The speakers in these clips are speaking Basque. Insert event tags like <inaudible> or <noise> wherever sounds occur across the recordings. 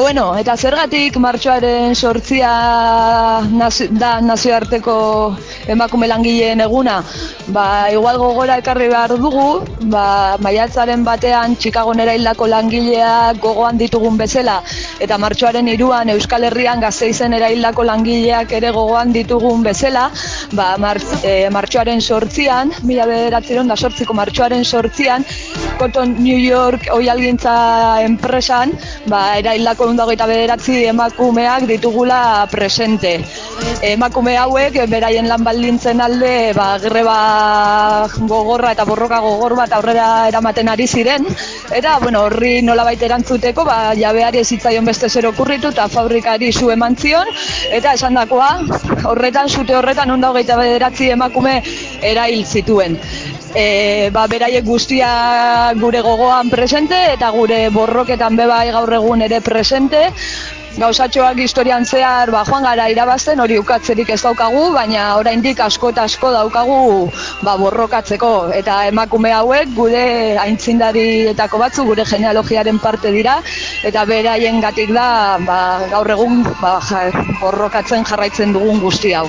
bueno, eta zergatik martxoaren sortzia nazi, da nazioarteko emakume langileen eguna, ba, igual gogora ekarri behar dugu, ba, maiatzaren batean Chicagon eraildako langileak gogoan ditugun bezala, eta martxoaren iruan Euskal Herrian gazteizen eraildako langileak ere gogoan ditugun bezala, ba, mar, e, martxoaren sortzian, mila bederatzeron da sortziko martxoaren sortzian, Cotton New York oialgintza enpresan, ba, eraildako egundako eta bederatzi emakumeak ditugula presente. Emakume hauek, beraien lan baldintzen alde, ba, greba gogorra eta borroka gogor bat aurrera eramaten ari ziren. Eta, bueno, horri nolabait erantzuteko, ba, jabeari ezitzaion beste zer okurritu eta fabrikari zu eman zion. Eta esan dakoa, horretan, zute horretan, onda hogeita bederatzi emakume erail zituen e, ba, beraiek guztia gure gogoan presente eta gure borroketan bebai gaur egun ere presente gauzatxoak historian zehar ba, joan gara irabazten hori ukatzerik ez daukagu, baina oraindik asko eta asko daukagu ba, borrokatzeko. Eta emakume hauek gure aintzindarietako batzu gure genealogiaren parte dira, eta beraien gatik da ba, gaur egun ba, borrokatzen jarraitzen dugun guzti hau.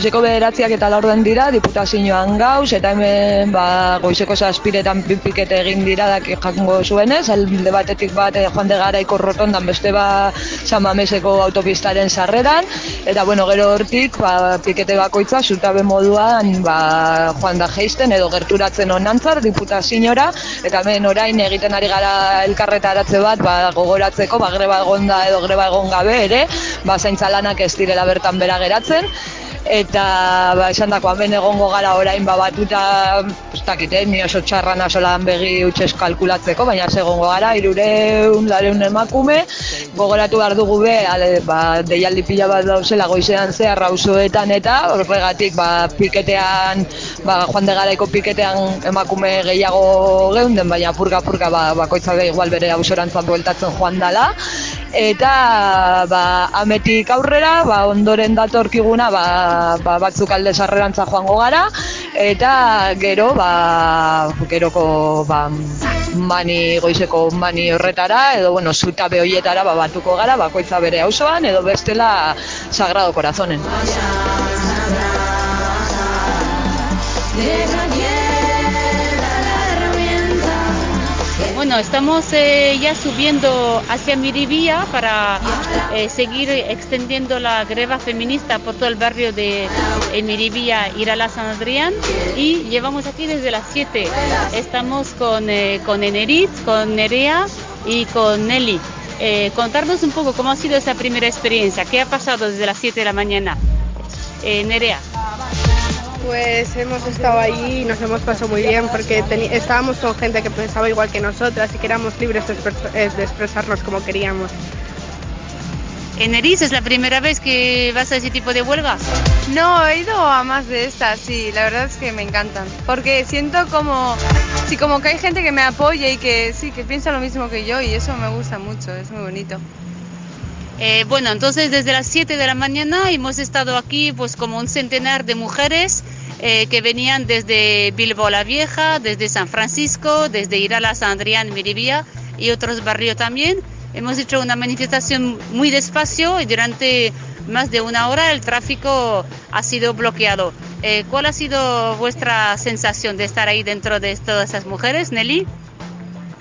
Goizeko bederatziak eta laurden dira, diputazioan gauz, eta hemen ba, goizeko zazpiretan pikete egin dira da jakungo zuenez, alde batetik bat eh, joan de garaiko rotondan beste ba San Mameseko autopistaren sarreran, eta bueno, gero hortik ba, pikete bakoitza zutabe moduan ba, joan da geisten edo gerturatzen onantzar diputaziora, eta hemen orain egiten ari gara elkarretaratze bat ba, gogoratzeko, ba, greba egonda edo greba egon gabe ere, ba, zaintza lanak ez direla bertan bera geratzen, eta ba, esan dako hemen egongo gara orain ba, batuta ez dakit, eh, ni oso txarra nasolan begi utxez kalkulatzeko, baina ez egongo gara, irureun, lareun emakume, gogoratu behar dugu be, ale, ba, deialdi pila bat dauzela goizean zehar rauzoetan eta horregatik ba, piketean, ba, joan de garaiko piketean emakume gehiago geunden, baina purga-purga ba, bakoitza be igual bere hausorantzan bueltatzen joan dala, eta ba, ametik aurrera, ba, ondoren datorkiguna, ba, ba, batzuk alde sarrerantza joango gara eta gero ba, geroko ba, mani goizeko mani horretara edo bueno, zutabe hoietara ba, batuko gara bakoitza bere auzoan edo bestela Sagrado Corazonen. Bueno, estamos eh, ya subiendo hacia Miribilla para eh, seguir extendiendo la greva feminista por todo el barrio de eh, Miribilla, Irala San Adrián y llevamos aquí desde las 7. Estamos con, eh, con Enerit, con Nerea y con Nelly. Contarnos un poco cómo ha sido esa primera experiencia, qué ha pasado desde las 7 de la mañana. Nerea. Pues hemos estado ahí y nos hemos pasado muy bien porque estábamos con gente que pensaba igual que nosotras y que éramos libres de, expres de expresarnos como queríamos. ¿En Eris es la primera vez que vas a ese tipo de huelgas? No, he ido a más de estas, sí, la verdad es que me encantan. Porque siento como, sí, como que hay gente que me apoya y que sí, que piensa lo mismo que yo y eso me gusta mucho, es muy bonito. Eh, bueno, entonces desde las 7 de la mañana hemos estado aquí pues como un centenar de mujeres eh, que venían desde Bilbao la Vieja, desde San Francisco, desde Irala, San Adrián, Miribía y otros barrios también. hemos hecho una manifestación muy despacio y durante más de una hora el tráfico ha sido bloqueado. Eh, ¿Cuál ha sido vuestra sensación de estar ahí dentro de todas esas mujeres, Nelly?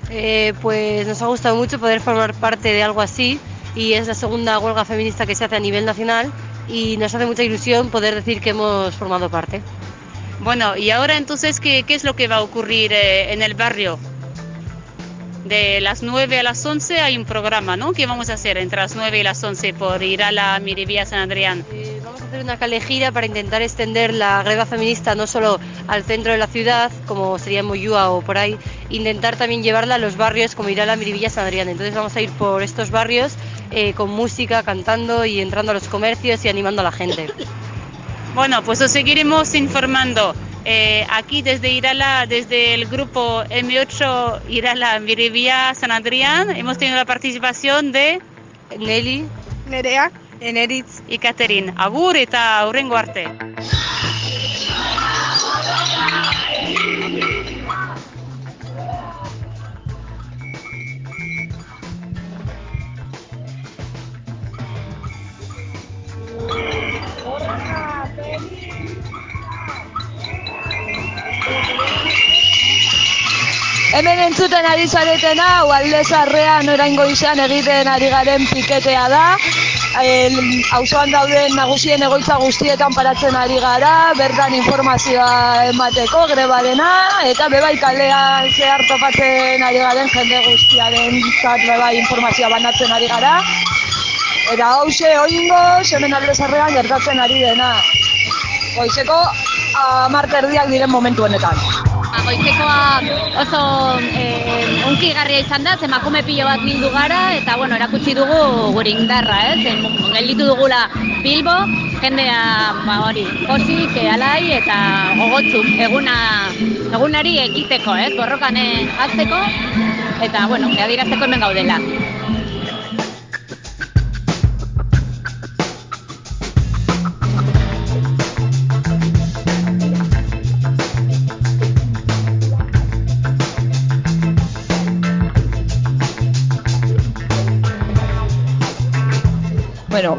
Eh, pues nos ha gustado mucho poder formar parte de algo así y es la segunda huelga feminista que se hace a nivel nacional y nos hace mucha ilusión poder decir que hemos formado parte. Bueno, y ahora entonces, ¿qué, qué es lo que va a ocurrir eh, en el barrio? De las 9 a las 11 hay un programa, ¿no? ¿Qué vamos a hacer entre las 9 y las 11 por ir a la Miribía San Adrián? Eh, vamos a hacer una calejira para intentar extender la greva feminista no solo al centro de la ciudad, como sería Moyúa o por ahí, intentar también llevarla a los barrios como ir a la Miribilla San Adrián. Entonces vamos a ir por estos barrios eh, con música, cantando y entrando a los comercios y animando a la gente. Bueno, pues os seguiremos informando. Eh, aquí desde Irala, desde el grupo M8 Irala Miribía San Adrián, hemos tenido la participación de Nelly, Nerea, Eneritz. y Catherine. Agur eta arte. Hemen entzuten ari zaretena, alde zarrean oraingo izan egiten ari garen piketea da. El, auzoan dauden nagusien egoitza guztietan paratzen ari gara, bertan informazioa emateko grebarena, eta bebai kalean zehar topatzen ari garen jende guztiaren zat bebai informazioa banatzen ari gara. Eta hause oingo, hemen alde zarrean gertatzen ari dena. Goizeko amar terdiak diren momentu honetan. Ba, goizekoa oso eh, unkigarria izan da, ze emakume pilo bat bildu gara, eta bueno, erakutsi dugu gure indarra, ez? Eh? Gelditu dugula Bilbo, jendea ba, hori, posik, eh, alai, eta gogotzu, eguna, egunari ekiteko, ez? Borrokan eh, hartzeko, eta bueno, adirazteko hemen gaudela.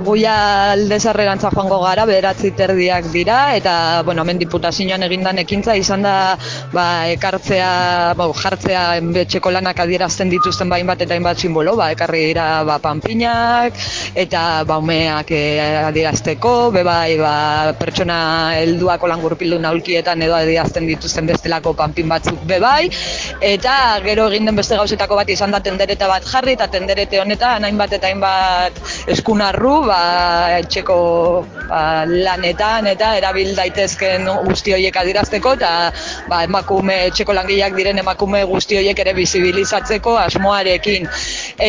Guia alde zarrerantza joango gara, bederatzi terdiak dira, eta, bueno, hemen diputazioan egindan ekintza izan da, ba, ekartzea, ba, jartzea betxeko lanak adierazten dituzten bain bat eta hainbat simbolo, ba, ekarri dira, ba, panpinak, eta, ba, umeak eh, adierazteko, be bai, ba, pertsona helduako lan gurpildu naulkietan edo adierazten dituzten bestelako panpin batzuk be bai, eta gero egin den beste gauzetako bat izan da tendereta bat jarri, eta tenderete honetan hainbat eta hainbat eskunarru, ba, etxeko ba, lanetan eta erabil daitezken guzti horiek adirazteko eta ba, emakume etxeko langileak diren emakume guzti horiek ere bizibilizatzeko asmoarekin.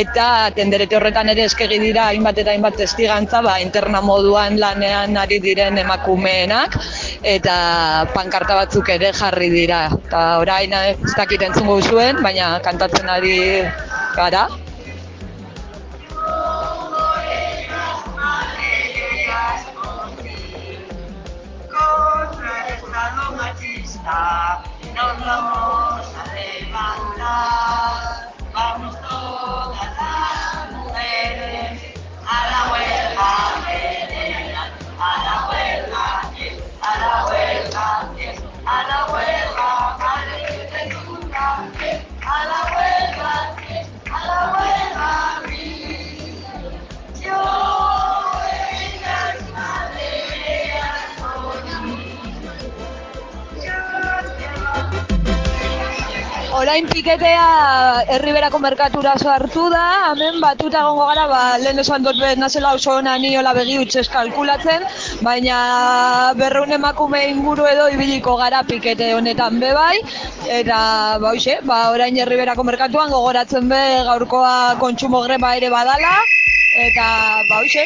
Eta tenderete horretan ere eskegi dira hainbat eta hainbat testigantza ba, interna moduan lanean ari diren emakumeenak eta pankarta batzuk ere jarri dira. Eta orain ez dakit entzungo zuen, baina kantatzen ari gara. Nos vamos a levantar. Orain piketea herriberako merkatura sartu da, hemen batuta egongo gara, ba, lehen esan dut nazela oso ona niola begi utxez kalkulatzen, baina berreun emakume inguru edo ibiliko gara pikete honetan bebai, eta ba, hoxe, ba, orain herriberako merkatuan gogoratzen be gaurkoa kontsumo greba ere badala, eta ba, hoxe,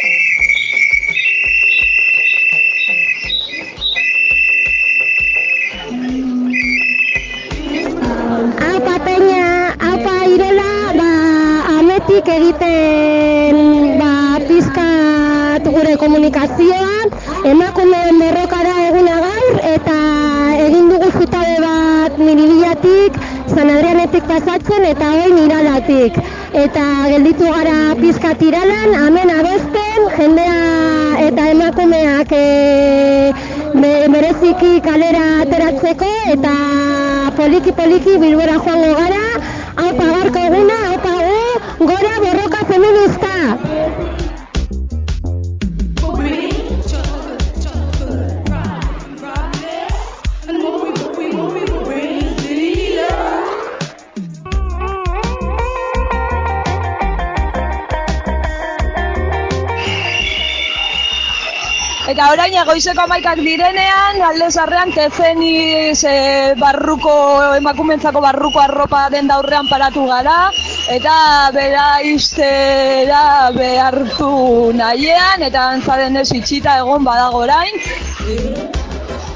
ametik egiten ba, pizkat gure komunikazioan, emakumeen borrokara eguna gaur, eta egin dugu zutabe bat miribilatik, San Adrianetik pasatzen eta orain iralatik. eta gelditu gara pizka tiralan, hemen abesten, jendea eta emakumeak e, bereziki kalera ateratzeko eta poliki-poliki bilbora joango gara, hau pagarko eguna, gora borroka feminista! Eta orain egoizeko amaikak direnean, alde zarrean tezeniz e, barruko, emakumentzako barruko arropa den daurrean paratu gara, eta bera iztera behartu nahiean, eta antzaren ez itxita egon badago orain.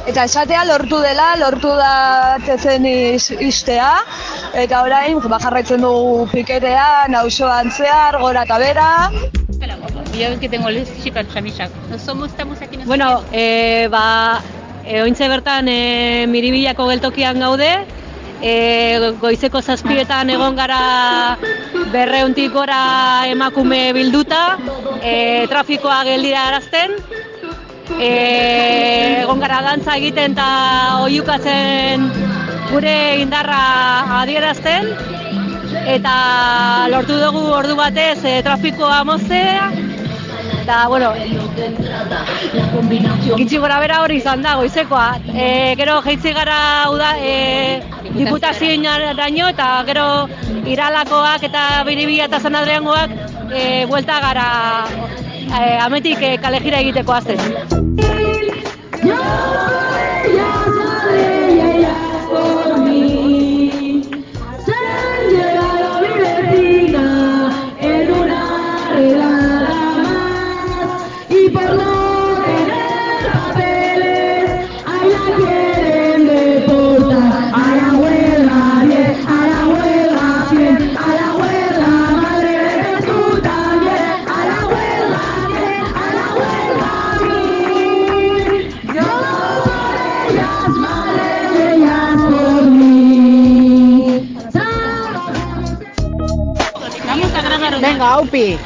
Eta esatea lortu dela, lortu da tezeniz iztea, eta orain ba, jarraitzen dugu piketean, auzoan zehar, gora eta bera. Ya ves que tengo el chico chamisak. No somos estamos aquí en Bueno, e, ba, e, ointze bertan e, miribillako geltokian gaude, e, goizeko zazpietan egon gara berreuntik gora emakume bilduta, e, trafikoa geldira arazten, e, egon gara dantza egiten eta oiukatzen gure indarra adierazten, eta lortu dugu ordu batez e, trafikoa moztea, eta, bueno, gitxi gora bera hori izan da, goizekoa. E, gero jeitzi gara uda, e, diputazioen daño, eta gero iralakoak eta biribila eta San e, buelta gara e, ametik e, kalejira egiteko azten.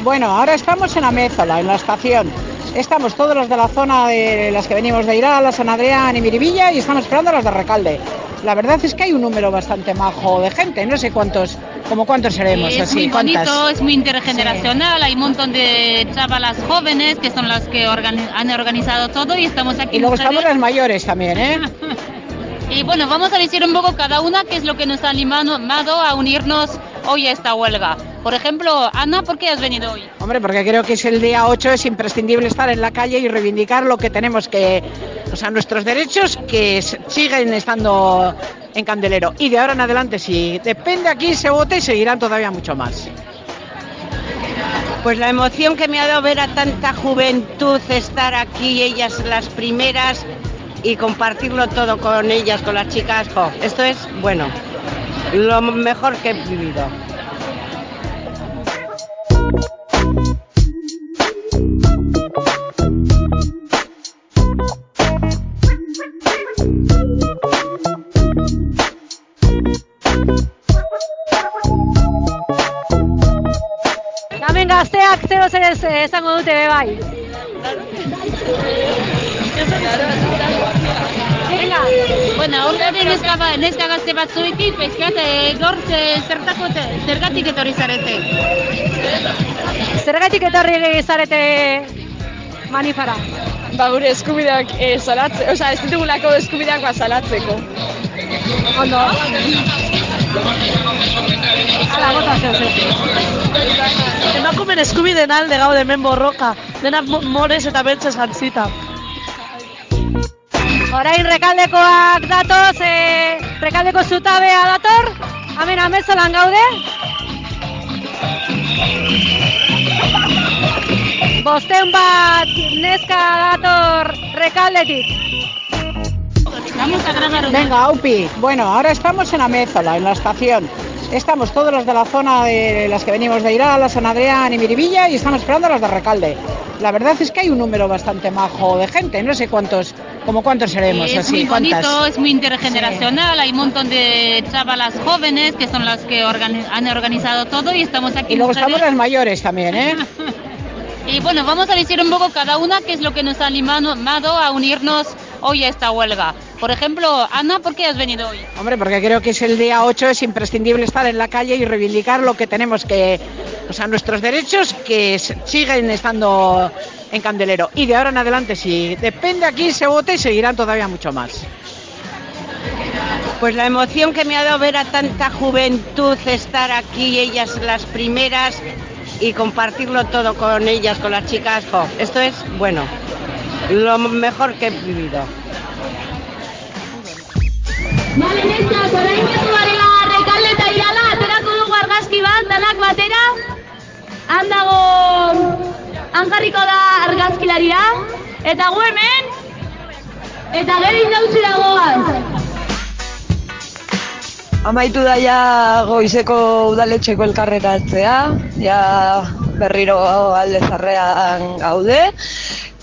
Bueno, ahora estamos en Amézola, en la estación. Estamos todos los de la zona de las que venimos de Irala, San Adrián y Miribilla y estamos esperando a los de Recalde. La verdad es que hay un número bastante majo de gente, no sé cuántos, como cuántos seremos es así, muy ¿cuántas? bonito, es muy intergeneracional, hay un montón de chavalas jóvenes que son las que organi- han organizado todo y estamos aquí. Y luego estamos las mayores también, ¿eh? <laughs> Y bueno, vamos a decir un poco cada una qué es lo que nos ha animado a unirnos hoy a esta huelga. Por ejemplo, Ana, ¿por qué has venido hoy? Hombre, porque creo que es el día 8, es imprescindible estar en la calle y reivindicar lo que tenemos que, o sea, nuestros derechos que siguen estando en candelero. Y de ahora en adelante, si depende aquí se vote, seguirán todavía mucho más. Pues la emoción que me ha dado ver a tanta juventud estar aquí, ellas las primeras, y compartirlo todo con ellas, con las chicas, jo, esto es, bueno, lo mejor que he vivido. Zero zer ez eh, esango dute be bai. Venga, bueno, aurten neska, ba- neska gazte batzuekin, pezkat, e, gaur ze- zertako, zergatik etorri zarete? Zergatik etorri zarete manifara? Ba, gure eskubideak e, salatze, osea, ez ditugulako eskubideak ba salatzeko. Ondo. Ala, bota zeu zeu. Emakumen eskubideen alde gaude hemen borroka, denak mo- morez eta beltzez jantzita. Orain rekaldekoak datoz, e, rekaldeko zutabea dator, hemen amezolan gaude. Bosteun bat neska dator rekaldetik. Vamos a grabar una. Venga, Aupi. Bueno, ahora estamos en Amézola, en la estación. Estamos todos los de la zona de las que venimos de Irala, San Adrián y Miribilla y estamos esperando a los de Recalde. La verdad es que hay un número bastante majo de gente, no sé cuántos, ¿Como cuántos seremos es así? muy bonito, ¿Cuántas? es muy intergeneracional, hay un montón de chavalas jóvenes que son las que organi- han organizado todo y estamos aquí. Y luego estamos las mayores también, ¿eh? <laughs> Y bueno, vamos a decir un poco cada una qué es lo que nos ha animado a unirnos hoy a esta huelga. Por ejemplo, Ana, ¿por qué has venido hoy? Hombre, porque creo que es el día 8, es imprescindible estar en la calle y reivindicar lo que tenemos que, o sea, nuestros derechos que siguen estando en candelero. Y de ahora en adelante, si depende aquí, se vote seguirán todavía mucho más. Pues la emoción que me ha dado ver a tanta juventud estar aquí, ellas las primeras, y compartirlo todo con ellas, con las chicas, jo, esto es, bueno, lo mejor que he vivido. Bale, neskak, orain eta irala, aterako dugu argazki bat, danak batera. Han dago, han jarriko da argazkilaria, eta gu hemen, eta gero indautzi dagoaz. Amaitu da ja goizeko udaletxeko elkarretatzea, ja berriro alde zarrean gaude.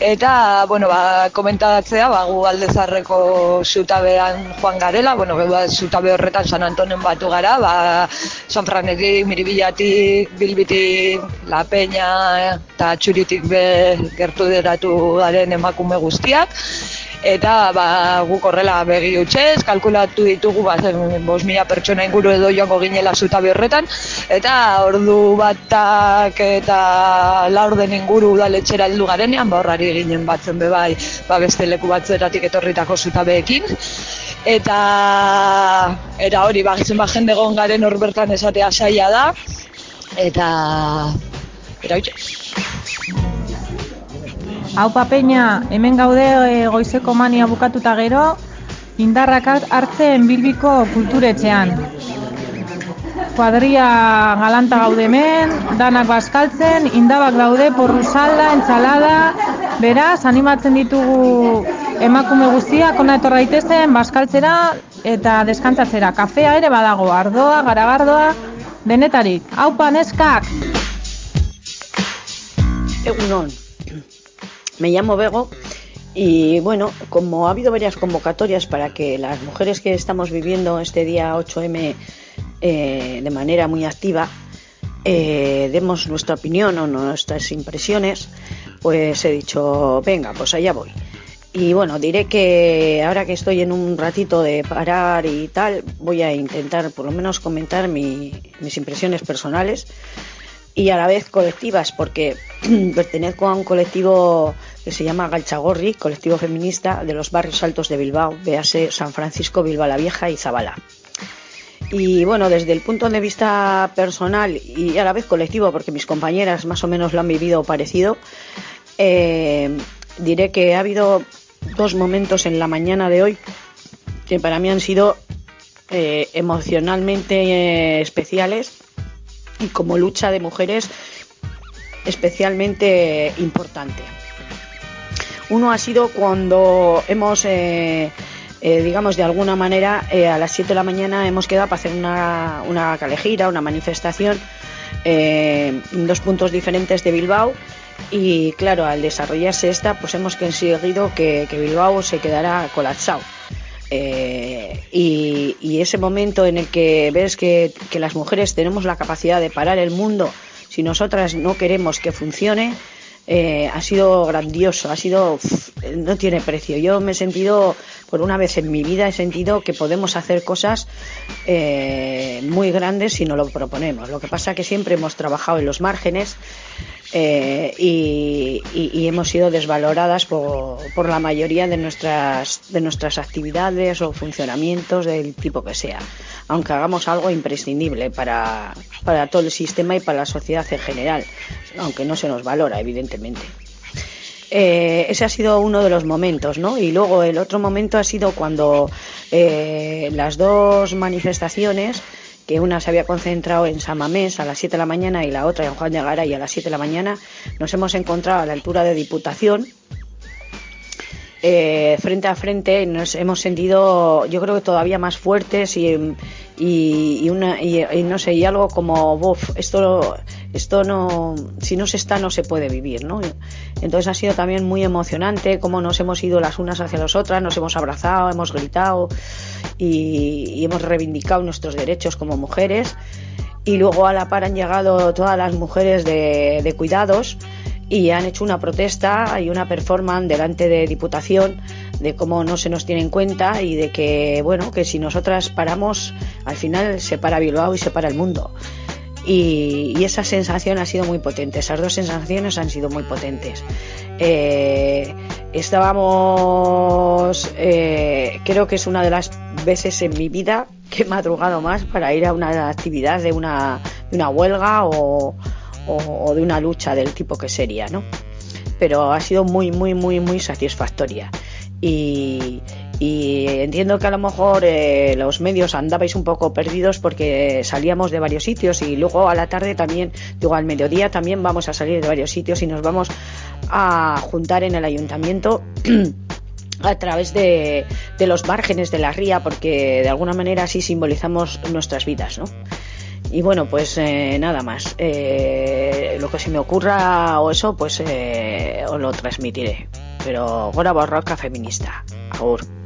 Eta, bueno, ba, komentatzea, ba, gu alde zarreko zutabean joan garela, bueno, ba, zutabe horretan San Antonen batu gara, ba, San Franetik, Miribilatik, Bilbitik, La Peña eta Txuritik be gertu deratu garen emakume guztiak eta ba, guk horrela begi utxez, kalkulatu ditugu ba, zen, bos mila pertsona inguru edo joango ginela zutabe horretan, eta ordu batak eta laurden inguru udaletxera heldu garenean, ba, horrari ginen batzen be bai, ba, beste leku batzeratik etorritako zutabeekin, eta era hori, ba, gizen ba, jende egon garen hor bertan esatea saia da, eta era hori. Haupa Peña, hemen gaude e, goizeko mania bukatuta gero, indarrak har- hartzen bilbiko kulturetxean. Kuadria galanta gaude hemen, danak bazkaltzen, indabak daude, porru salda, entzalada, beraz, animatzen ditugu emakume guztiak, ona etorra daitezen, bazkaltzera eta deskantzatzera. Kafea ere badago, ardoa, garagardoa, denetarik. Haupa, neskak! Egunon. Me llamo Bego y bueno, como ha habido varias convocatorias para que las mujeres que estamos viviendo este día 8M eh, de manera muy activa eh, demos nuestra opinión o nuestras impresiones, pues he dicho, venga, pues allá voy. Y bueno, diré que ahora que estoy en un ratito de parar y tal, voy a intentar por lo menos comentar mi- mis impresiones personales y a la vez colectivas, porque <clears throat> pertenezco a un colectivo que se llama Galchagorri, colectivo feminista de los barrios altos de Bilbao, véase San Francisco, Bilbao la Vieja y Zabala. Y bueno, desde el punto de vista personal y a la vez colectivo, porque mis compañeras más o menos lo han vivido parecido, eh, diré que ha habido dos momentos en la mañana de hoy que para mí han sido eh, emocionalmente eh, especiales y como lucha de mujeres especialmente importante. Uno ha sido cuando hemos, eh, eh, digamos, de alguna manera, eh, a las 7 de la mañana hemos quedado para hacer una, una calejira, una manifestación en dos puntos diferentes de Bilbao. Y claro, al desarrollarse esta, pues hemos conseguido que, Bilbao se quedara colapsado. Y, ese momento en el que ves que las mujeres tenemos la capacidad de parar el mundo si nosotras no queremos que funcione, eh, ha sido grandioso, ha sido, no tiene precio. Yo me he sentido, por una vez en mi vida, he sentido que podemos hacer cosas eh, muy grandes si nos lo proponemos. Lo que pasa que siempre hemos trabajado en los márgenes eh, y, y- hemos sido desvaloradas por, por la mayoría de nuestras, de nuestras actividades o funcionamientos del tipo que sea, aunque hagamos algo imprescindible para, para todo el sistema y para la sociedad en general, aunque no se nos valora, evidentemente. Eh, ese ha sido uno de los momentos, ¿no? Y luego el otro momento ha sido cuando eh, las dos manifestaciones, que una se había concentrado en Samamés a las 7 de la mañana y la otra en Juan de Garay a las 7 de la mañana, nos hemos encontrado a la altura de Diputación. Eh, frente a frente nos hemos sentido yo creo que todavía más fuertes y, y, una, y, no sé y algo como "Buf, esto esto no si no se está no se puede vivir no Entonces ha sido también muy emocionante cómo nos hemos ido las unas hacia las otras, nos hemos abrazado, hemos gritado y, hemos reivindicado nuestros derechos como mujeres. Y luego a la par han llegado todas las mujeres de cuidados y han hecho una protesta y una performance delante de Diputación de cómo no se nos tiene en cuenta y de que, bueno, que si nosotras paramos, al final se para Bilbao y se para el mundo. Y, esa sensación ha sido muy potente, esas dos sensaciones han sido muy potentes. Eh, estábamos, eh, creo que es una de las veces en mi vida que he madrugado más para ir a una actividad de una, de una huelga o, o- de una lucha del tipo que sería, ¿no? Pero ha sido muy, muy, muy, muy satisfactoria. Y, y entiendo que a lo mejor eh, los medios andabais un poco perdidos porque salíamos de varios sitios y luego a la tarde también, digo al mediodía también vamos a salir de varios sitios y nos vamos a juntar en el ayuntamiento <clears throat> a través de, de los márgenes de la ría porque de alguna manera así simbolizamos nuestras vidas, ¿no? Y bueno, pues eh, nada más. Eh, lo que se me ocurra o eso, pues eh, os lo transmitiré. Pero gora borroca feminista. Agur.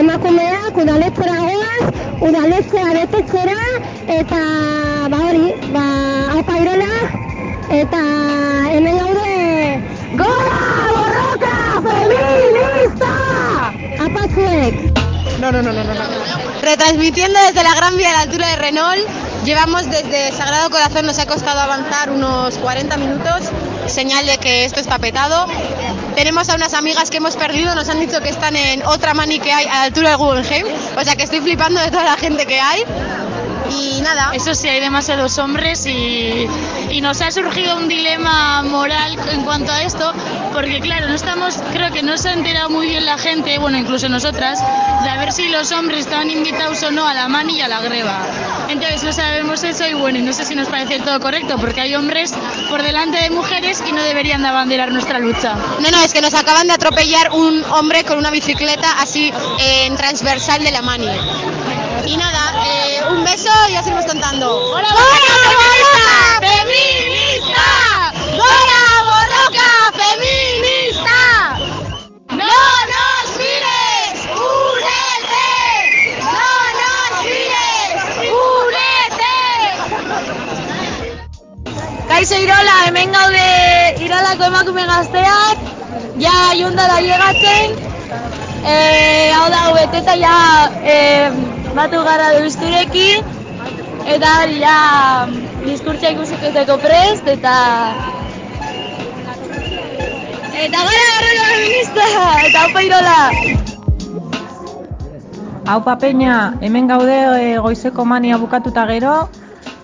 Emakumeak udaletxera goaz, udaletxea betetzera eta ba hori, ba haupa irola eta hemen gaude Gora borroka feminista! Apatzuek! No, no, no, no, no. no. Retransmitiendo desde la Gran Vía a la altura de Renault, llevamos desde Sagrado Corazón, nos ha costado avanzar unos 40 minutos, señal de que esto está petado. Tenemos a unas amigas que hemos perdido, nos han dicho que están en otra mani que hay a la altura de Guggenheim, o sea que estoy flipando de toda la gente que hay. Y nada. Eso sí, hay demasiados hombres y, y nos ha surgido un dilema moral en cuanto a esto, porque claro, no estamos, creo que no se ha enterado muy bien la gente, bueno, incluso nosotras, de a ver si los hombres estaban invitados o no a la mani y a la greba. Entonces no sabemos eso y bueno, no sé si nos parece todo correcto, porque hay hombres por delante de mujeres y no deberían de abanderar nuestra lucha. No, no, es que nos acaban de atropellar un hombre con una bicicleta así eh, en transversal de la mani. Y nada, eh, un beso y ya seguimos cantando. ¡Gora borroka feminista! ¡Gora feminista! ¡No nos mires! ¡Únete! ¡No nos mires! ¡Únete! Kaixo Irola, hemen gaude Iralako emakume gazteak, ja jundara llegatzen, e, hau da, beteta ja e, batu gara deusturekin, eta hori ja diskurtsa ikusiketeko prest, eta eta gara garrera feminista, eta haupa Irola! Haupa peña, hemen gaude e, goizeko mania bukatuta gero,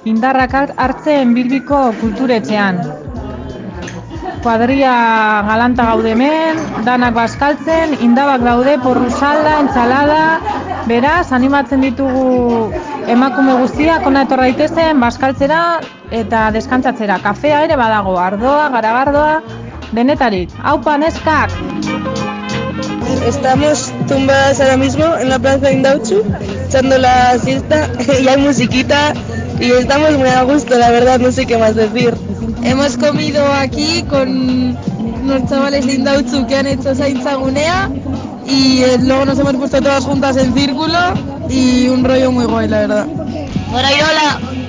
indarrak har- hartzen bilbiko kulturetxean. Kuadria galanta gaude hemen, danak bazkaltzen, indabak daude, porru salda, entzalada, beraz, animatzen ditugu emakume guztiak ona etor daitezen, bazkaltzera eta deskantzatzera. Kafea ere badago, ardoa, garagardoa, denetarik. Haupa neskak! Estamos tumbadas ahora mismo en la plaza de Indauchu, echando la siesta <laughs> y hay musiquita y estamos muy a gusto, la verdad, no sé qué más decir. Hemos comido aquí con unos chavales de Indauchu que han hecho Saintza Gunea y eh, luego nos hemos puesto todas juntas en círculo y un rollo muy guay, la verdad. Gora Irola!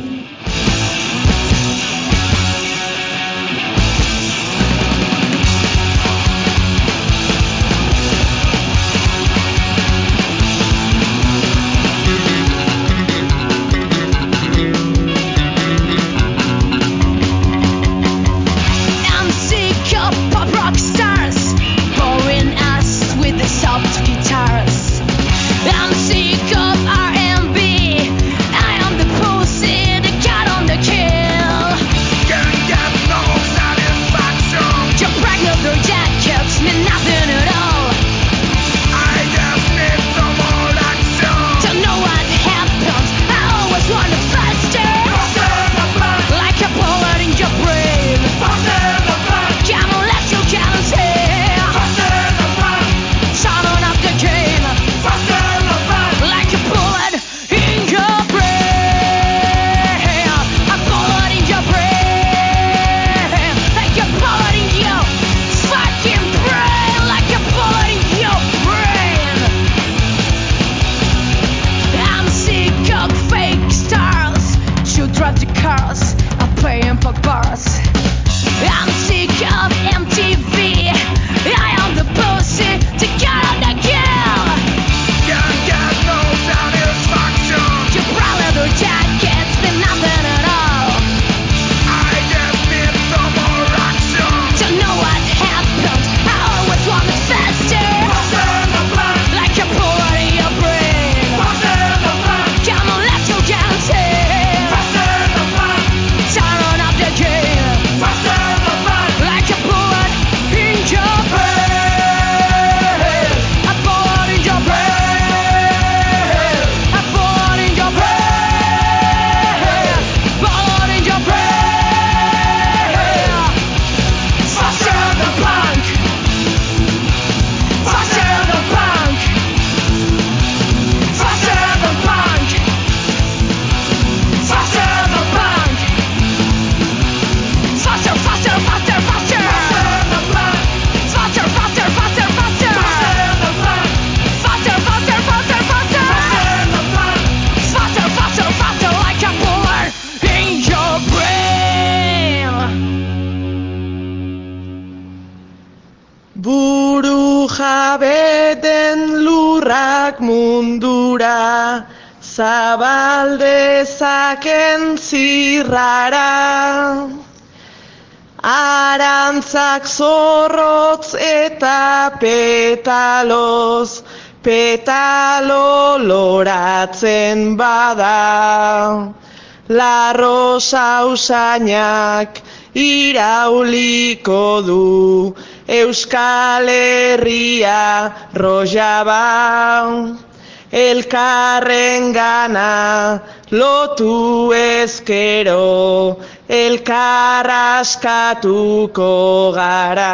Mundura, zabaldezaken zirrara. Arantzak zorrotz eta petaloz, petalo loratzen bada. La rosa usainak irauliko du Euskal Herria rojaba. Elkarren gana lotu ezkero, elkar askatuko gara.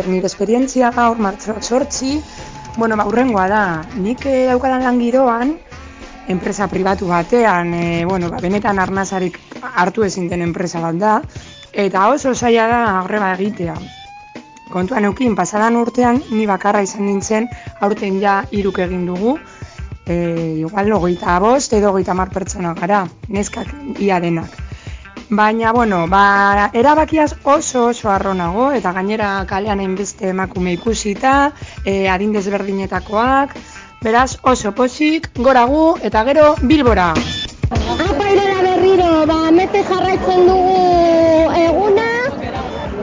Ber, nire esperientzia gaur martxoak sortzi, bueno, ba, urrengoa da, nik eh, daukadan lan giroan, enpresa pribatu batean, e, bueno, ba, benetan arnazarik hartu ezin den enpresa bat da, eta oso zaila da greba egitea. Kontuan eukin, pasadan urtean, ni bakarra izan nintzen, aurten ja hiruk egin dugu, e, igual hogeita bost edo hogeita mar pertsona gara, neskak ia denak. Baina, bueno, ba, erabakiaz oso oso arronago, eta gainera kalean hainbeste emakume ikusita, e, adin desberdinetakoak, beraz oso posik, gora gu, eta gero bilbora. Apa irela berriro, ba, mete jarraitzen dugu eguna,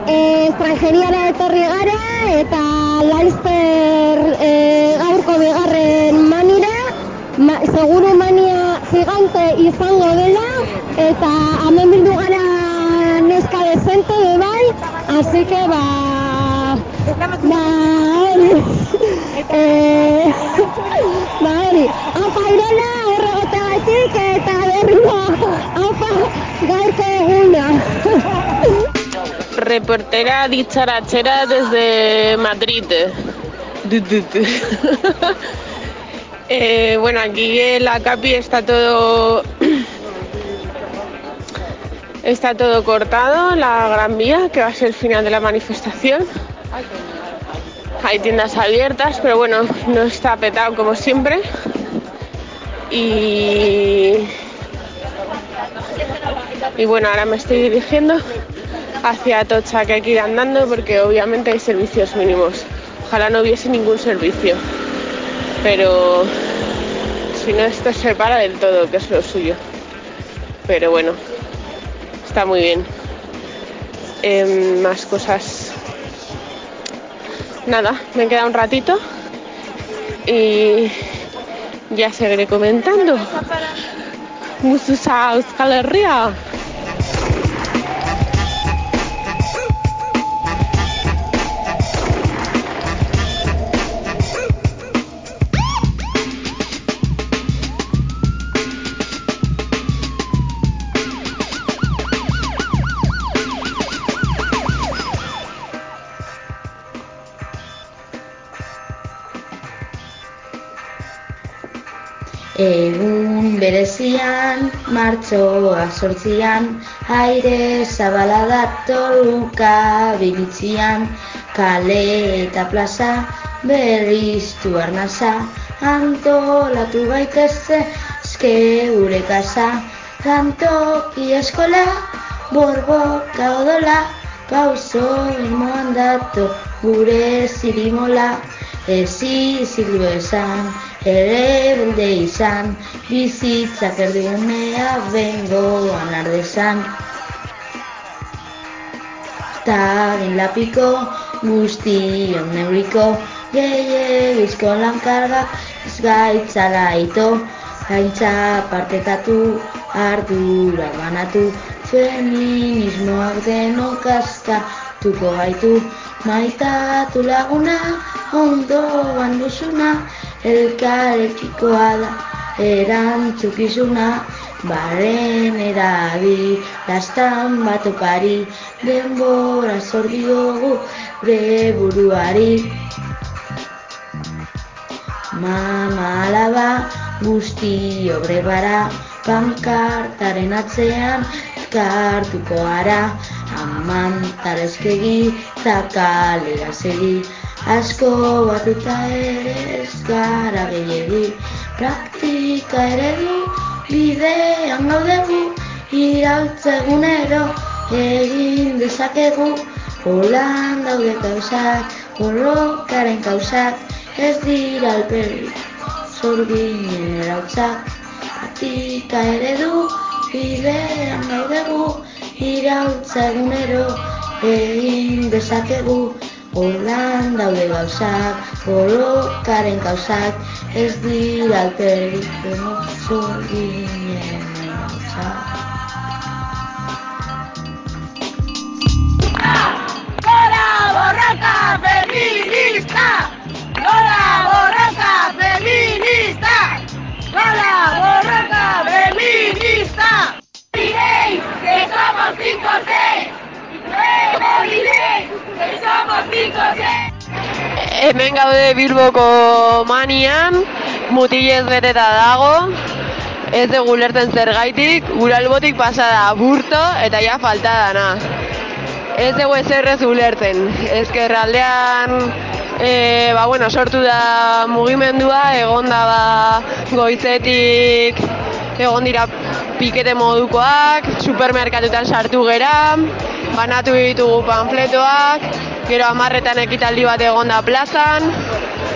e, estrangeriara etorri gara, eta laizper e, gaurko bigarren manira, ma, seguru mania gigante izango dela, eta hemen bildu gara neska dezente de bai, así que ba... Ba, hori, eh, ba, hori, apa irela horregoteagatik eta berriro, apa gaurko eguna. Reportera dicharachera desde Madrid. <laughs> Eh, bueno, aquí en la CAPI está todo está todo cortado, la Gran Vía, que va a ser el final de la manifestación. Hay tiendas abiertas, pero bueno, no está petado como siempre. Y y bueno, ahora me estoy dirigiendo hacia Atocha, que hay que ir andando porque obviamente hay servicios mínimos. Ojalá no hubiese ningún servicio. Pero si no, esto se para del todo, que es lo suyo. Pero bueno, está muy bien. Em, más cosas. Nada, me queda un ratito y ya seguiré comentando. Euskal Egun berezian, martxoa sortzian, aire zabala datoluka bilitzian, kale eta plaza, berriztu arnasa, antolatu gaitezze, eske gure kasa, lantoki eskola, borboka odola, pauso irmoan dato, gure zirimola, ezi zilu esan, ere belde izan, bizitzak erdigunea bengoan ardezan. Tagin lapiko, guztion neuriko, gehiagizko lankargak ez gaitzala ito, gaitza partekatu, ardura banatu, feminismoak denok askatuko gaitu, maitatu laguna, ondoan duzuna, elkarekikoa da, erantzukizuna, Baren erabi, lastan bat opari, denbora zor diogu gure buruari. Mama alaba, guzti obrebara, pankartaren atzean, elkartuko ara, amantar eskegi, eta kalera segi, asko batuta ere ez gara gehiegi, praktika eredu, bidean gaudegu, irautza egunero, egin dezakegu, holan daude gauzak, borrokaren gauzak, ez dira alperrik, zorginen erautzak, praktika eredu, bidean gaudegu, irautza egunero, egin dezakegu, Holanda o de Balzac, col·locar en calçat, és dir al pèl que no borraca feminista! ¡Para borraca feminista! ¡Para borraca! Hemen gaude Bilboko manian, mutilez beteta dago, ez dugu ulertzen zergaitik, gure albotik pasada burto eta ja falta dana. Ez dugu ezer ez ulertzen, ezkerraldean e, ba, bueno, sortu da mugimendua, egon da ba, goizetik egon dira pikete modukoak, supermerkatutan sartu gera, banatu ditugu panfletoak, gero amarretan ekitaldi bat egon da plazan,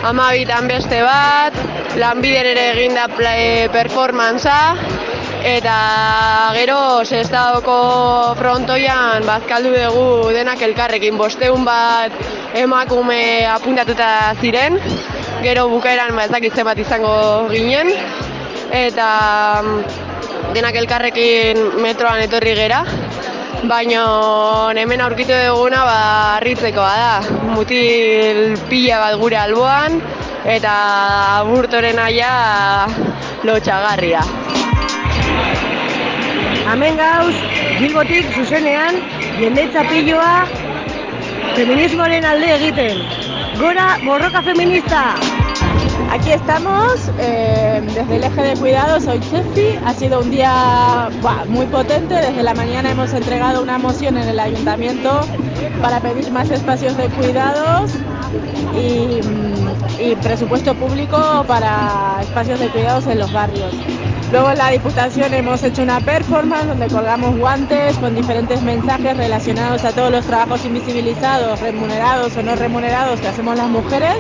amabitan beste bat, lanbiden ere egin da pla- e, performantza, eta gero sestaoko frontoian bazkaldu dugu denak elkarrekin, bosteun bat emakume apuntatuta ziren, gero bukaeran ba ez dakit zenbat izango ginen, eta mm, denak elkarrekin metroan etorri gera, baina hemen aurkitu duguna ba harritzekoa da. Mutil pila bat gure alboan eta aburtoren aia lotxagarria. Hemen gauz, Bilbotik zuzenean, jendetza piloa feminismoaren alde egiten. Gora, borroka feminista! Aquí estamos eh, desde el eje de cuidados, soy Chefi, ha sido un día muy potente, desde la mañana hemos entregado una moción en el ayuntamiento para pedir más espacios de cuidados mm, y presupuesto público para espacios de cuidados en los barrios. Luego en la Diputación hemos hecho una performance donde colgamos guantes con diferentes mensajes relacionados a todos los trabajos invisibilizados, remunerados o no remunerados que hacemos las mujeres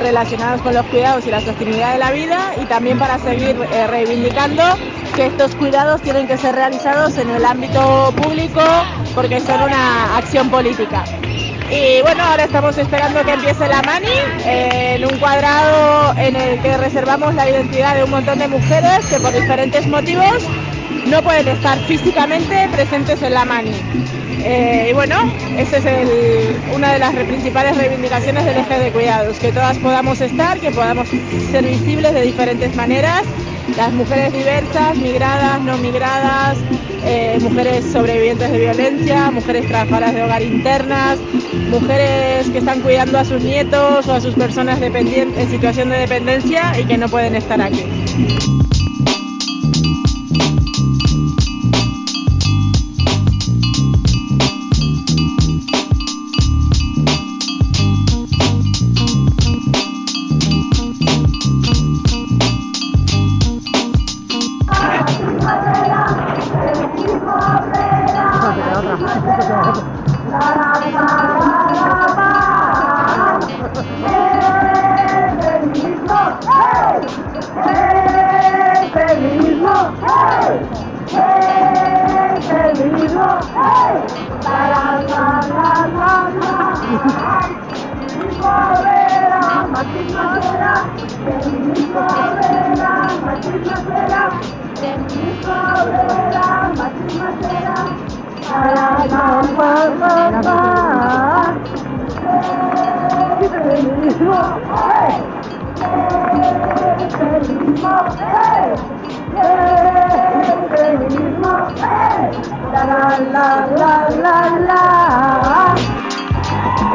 relacionados con los cuidados y la sostenibilidad de la vida y también para seguir eh, reivindicando que estos cuidados tienen que ser realizados en el ámbito público porque son una acción política. Y bueno, ahora estamos esperando que empiece la mani eh, en un cuadrado en el que reservamos la identidad de un montón de mujeres que por diferentes motivos no pueden estar físicamente presentes en la mani. Eh, y bueno, esa es una de las principales reivindicaciones del eje de cuidados, que todas podamos estar, que podamos ser visibles de diferentes maneras, las mujeres diversas, migradas, no migradas, eh, mujeres sobrevivientes de violencia, mujeres trabajadoras de hogar internas, mujeres que están cuidando a sus nietos o a sus personas en situación de dependencia y que no pueden estar aquí.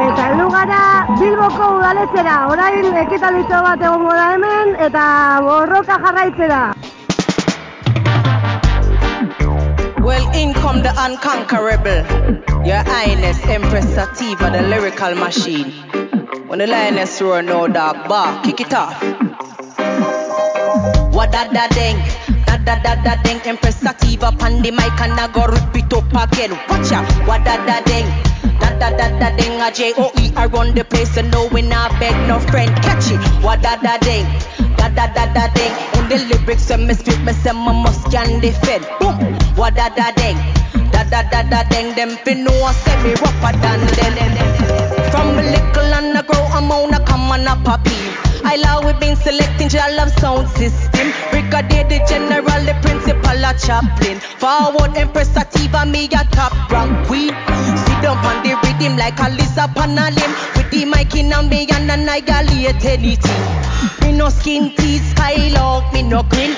Eta heldu gara Bilboko udaletxera, orain ekitalitxo bat egongo da hemen eta borroka jarraitzera. Well, in come the unconquerable. Your Highness, Empress Sativa, the lyrical machine. When the lioness roar, no dog bark, kick it off. What da da ding, da da da da ding, Empress Sativa, pan the mic and I go rip it up again. Watch out, what da da ding, da da da da ding, a J O E, I run the place and no we not beg no friend, catch it. What da da ding, da da da da ding, in the lyrics when me spit, me say my must can defend. Boom, what da da ding, da da da da ding, them fin know I say me rougher than them. From a little and I grow, I'm on a come on a poppy. I love we been selecting your love sound system. Brigadier the general, the principal, a chaplain. Forward Empress Sativa, me a top rank queen. Down on the rhythm like a Lisa on a limb. With the mic in on me and annihilate anything. Me no skin teeth, lock, me no grin.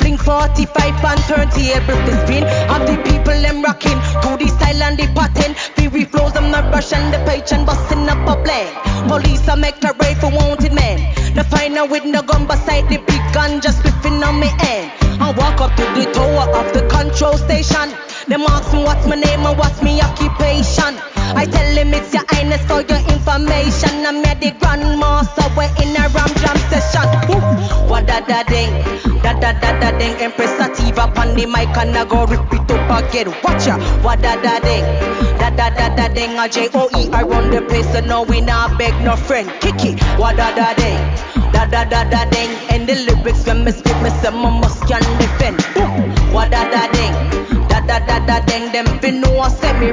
Fling 45 and turntable to spin. Of the people them rocking to the style and the pattern. Fury flows, I'm not rushing the page and busting up a blend. Police are make a raid for wanted men. The final with no gun beside the big gun just whipping on me end. I walk up to the tower of the control station. They ask me what's my name and what's my occupation. And I go rip it up again. Watch ya, what da da ding, da da da da ding. A J O E, I run the place so no we not beg no friend. Kick it, what da da ding, da da da da ding. And the lyrics when me spit, me say my must can defend. Boom, what da da ding, da da da da ding. Them fin know I say me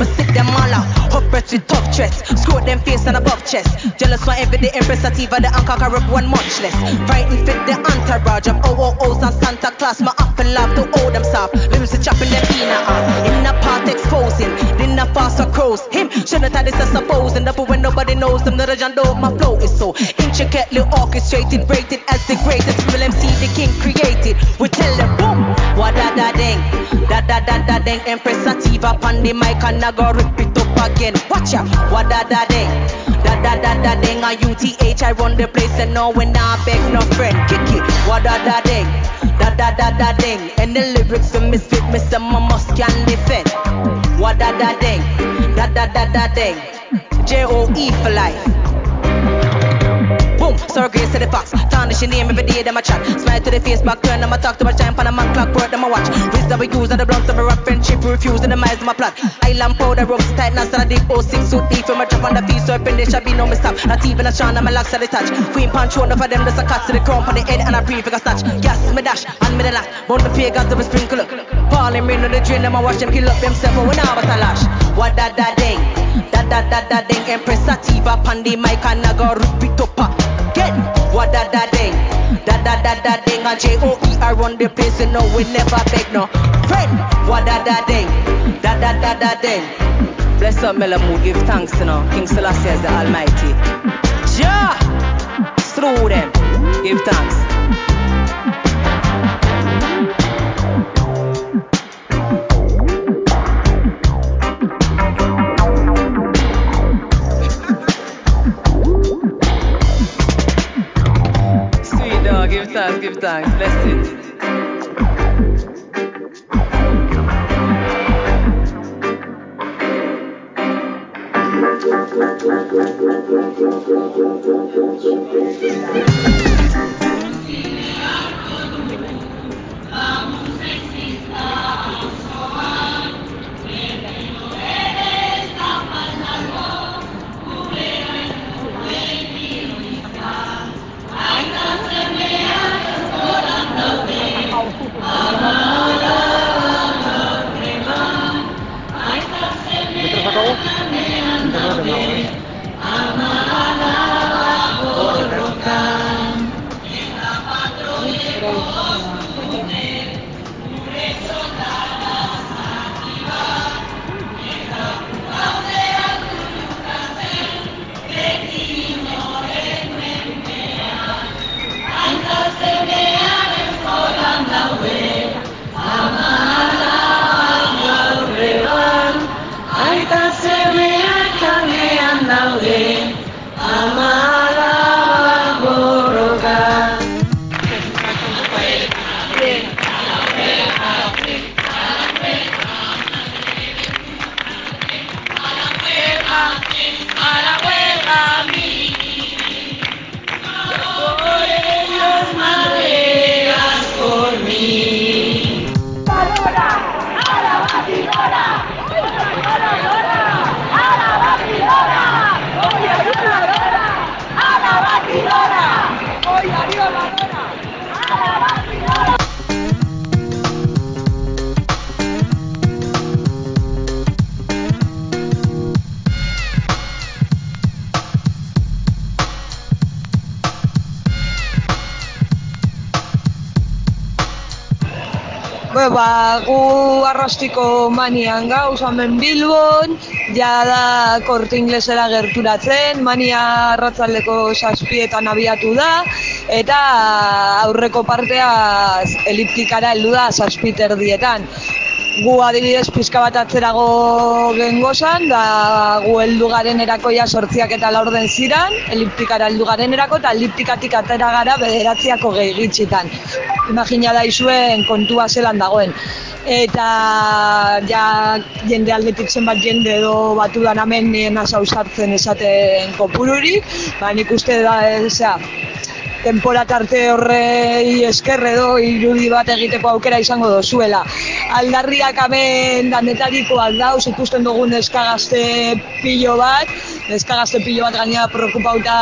Me sit them all out, upwards with tough threats. Screw them face and above chest. Jealous for every day, Empress Sativa, the unconquerable one much less. Frightened fit the entourage of OOOs and Santa Claus. My up and love to hold them soft. Are chopping them in off. In the part exposing, then the faster crows. Him shouldn't have this as supposing. Therefore, when nobody knows them, the legend know my flow is so intricately orchestrated, rated as the greatest. Real MC, the king created. We tell them, boom, what da ding, da da da da ding. Empress Sativa, pan the mic and I go rip it up again. Watch out, what da da ding, da da da da ding. A UTH, I run the place and no when I beg no friend. Kick it, what da da ding, da da da da ding. And the lyrics for misfit, Mr. Mamos can defend. What da da ding, da da da da ding. J O E for life. Boom, sorry, grace to the fox. Tarnish your name every day, them a chat. Smile to the face, back turn, them a talk to my giant pan a man clock, work, them a watch. Wisdom we use, and the blunt of a rock friendship, we refuse, the miles, them a plot. Island powder, ropes tight, start a deep 06 suit deep, from a drop on the feet, so open, there shall be no mistake. Not even a shine, and my locks are detached. Queen punch, one of them, just a cut to the crown, on the head, and a prefix a snatch. Yes, me dash, and me the last. Burn the them a sprinkle up. Paul rain on the drain, them a wash them, kill up themselves, but when I was a lash. What da da ding, da da da da ding, Empress Sativa, pan the mic, and I go rip da ding, da da da da ding, a J O E I run the place, you know we never beg no friend. What da da ding, da da da da ding. Bless up Melamood, give thanks, you know. King Selassie is the Almighty. Ja, through them, give thanks. Thanks, give thanks. It. Arrastiko manian gauz, hemen Bilbon, ja da korte inglesera gerturatzen, mania arratzaldeko zazpietan abiatu da, eta aurreko partea eliptikara heldu da zazpiter dietan. Gu adibidez pizka bat atzerago gengozan, da gu heldu garen erakoia sortziak eta laurden ziran, eliptikara heldu garen erako, eta eliptikatik atera gara bederatziako gehi gitxitan. Imagina da izuen kontua zelan dagoen. Eta ja jende aldetik zenbat jende edo batu dan hemen nien sartzen esaten kopururik, ba nik uste da, ezea, denpora tarte horrei esker edo irudi bat egiteko aukera izango dozuela. Aldarriak hemen danetarikoak dauz, ikusten dugun eskagazte pilo bat, eskagazte pilo bat gainera preokupauta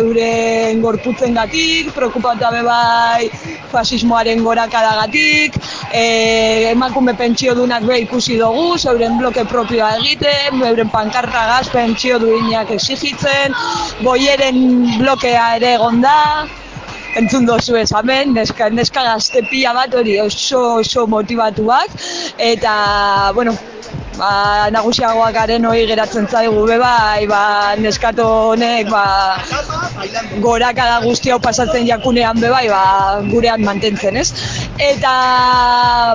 euren gorputzen gatik, preokupauta bebai fasismoaren gorakadagatik, e, emakume pentsio dunak be ikusi dugu, euren bloke propioa egiten, euren pankartagaz pentsio duinak exigitzen, boieren blokea ere egon da, entzun dozu ez neska, neska gazte pila bat hori oso, oso motivatuak, eta, bueno, ba, nagusiagoak garen hori geratzen zaigu be bai, ba, neskato honek ba, gorakada guzti hau pasatzen jakunean be bai, ba, gurean mantentzen, ez? Eta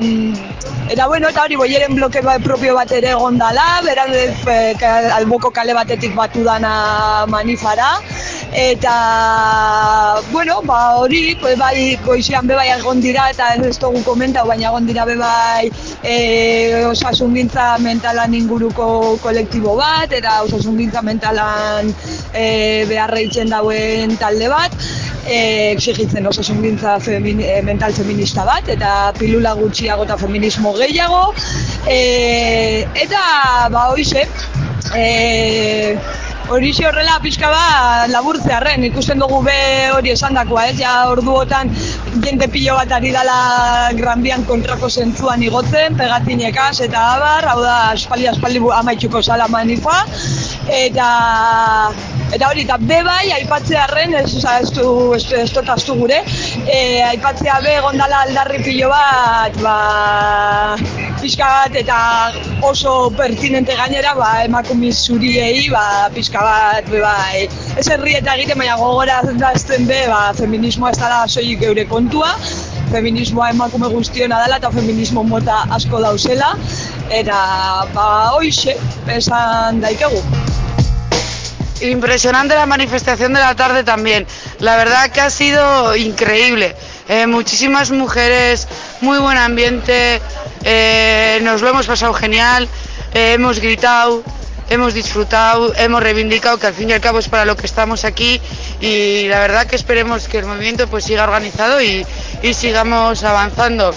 mm, Eta bueno, eta hori boieren bloke bat propio bat ere egon dala, beran e, alboko kale batetik batu dana manifara, eta bueno, ba hori, pues, bai goizean bebai egon dira eta ez dugu komentau, baina egon dira bebai e, osasungintza mentalan inguruko kolektibo bat, eta osasungintza mentalan e, beharreitzen dauen talde bat, e, exigitzen osasungintza femin, e, mental feminista bat, eta pilula gutxiago eta feminismo gehiago, e, eta ba hoize, e, Horixe horrela pixka bat laburtzearren, ikusten dugu be hori esandakoa, ez? Ja orduotan jende pilo bat ari dala granbian kontrako zentzuan igotzen, pegatinekaz eta abar, hau da aspaldi aspaldi amaitzuko sala manifa, eta eta hori, eta be bai, aipatzearren, ez, dut ahaztu gure, e, aipatzea be gondala aldarri pilo bat, ba, pixka bat, eta oso pertinente gainera, ba, emakume zuriei, ba, pixka bat, be bai, ez herri eta egiten, baina gogora dazten be, ba, feminismoa ez dala soilik geure kontua, feminismoa emakume guztiona dela eta feminismo mota asko dauzela, eta ba, hoixe, esan daikegu. Impresionante la manifestación de la tarde también. La verdad que ha sido increíble. Eh, muchísimas mujeres, muy buen ambiente, eh, nos lo hemos pasado genial, eh, hemos gritado, hemos disfrutado, hemos reivindicado que al fin y al cabo es para lo que estamos aquí y la verdad que esperemos que el movimiento pues siga organizado y, sigamos avanzando.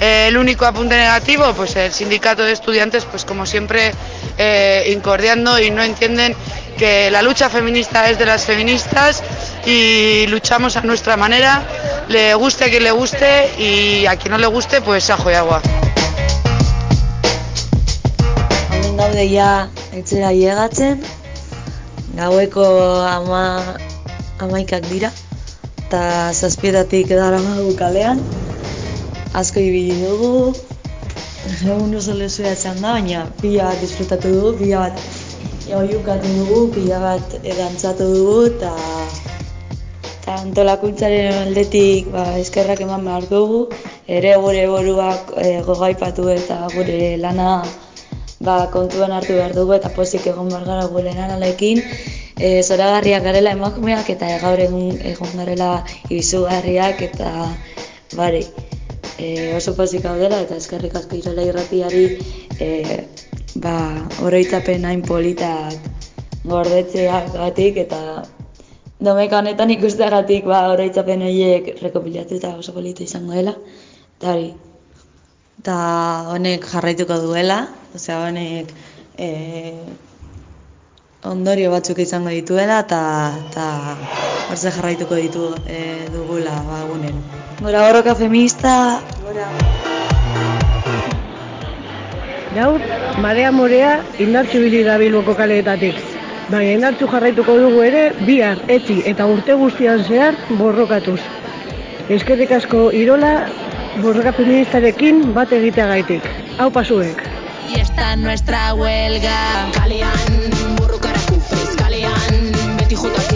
Eh, el único apunte negativo, pues el sindicato de estudiantes, pues como siempre, eh, incordiando y no entienden que la lucha feminista es de las feministas y luchamos a nuestra manera, le guste a quien le guste y a quien no le guste, pues ajo y agua. Etxera llegatzen, gaueko ama, amaikak dira, eta zazpietatik daramagu kalean, asko ibili dugu, egun oso lezua esan da, baina pila bat disfrutatu dugu, pila bat oiukatu dugu, pila bat edantzatu dugu, eta eta antolakuntzaren aldetik ba, eskerrak eman behar dugu, ere gure boruak e, gogaipatu eta gure lana ba, kontuan hartu behar dugu eta pozik egon behar gara gure lanarekin. E, zoragarriak garela emakumeak eta gaur egun egon garela izugarriak eta bari, e, oso pozik gaudela eta eskerrik asko irola irratiari e, ba, oroitzapen hain politak gordetzeak gatik eta domeka honetan ikusteagatik ba, oroitzapen horiek rekopilatu eta oso polita izango dela. Eta eta honek jarraituko duela, osea honek e, ondorio batzuk izango dituela eta ta horze jarraituko ditu e, dugula ba egunen. Gora borroka feminista, gora Gaur, marea morea indartxu bili da bilboko kaleetatik. Baina indartxu jarraituko dugu ere, bihar, etzi eta urte guztian zehar borrokatuz. Eskerrik asko Irola, burruka feministarekin bat egiteagaitik. Hau pasuek. Y esta nuestra huelga. Kalian, burrukarako, freskalean, beti jutako.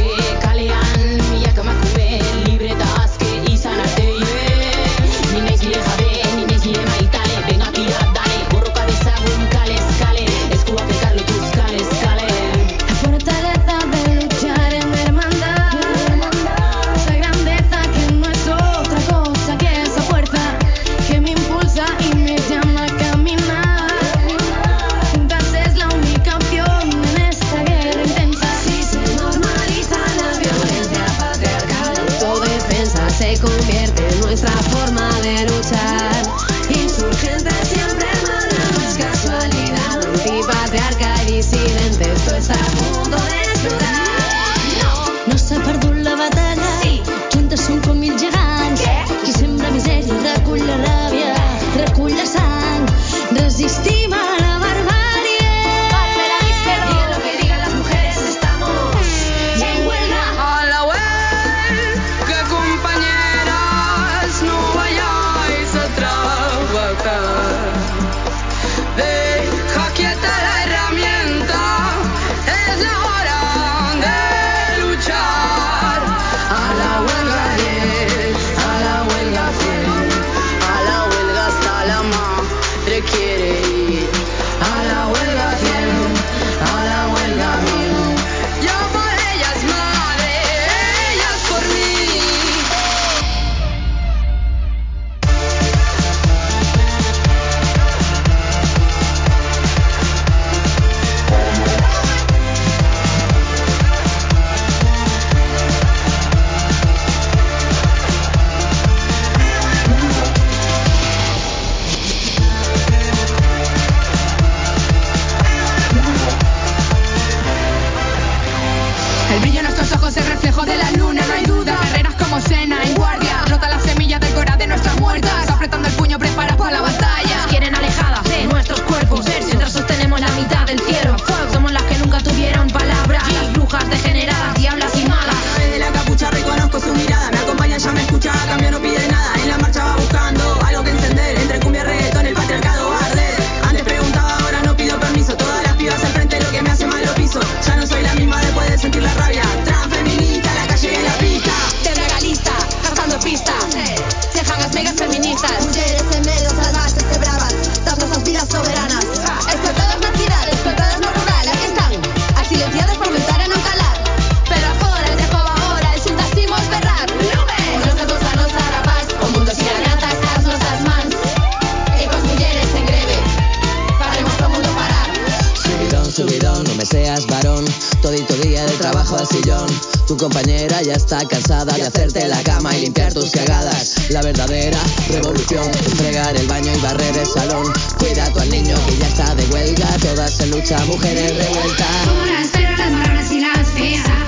Tu compañera ya está cansada de hacerte la cama y limpiar tus cagadas. La verdadera revolución, entregar el baño y barrer el salón. Cuida tú al niño que ya está de huelga, todas en lucha, mujeres revueltas. Puras, pero las y las feas.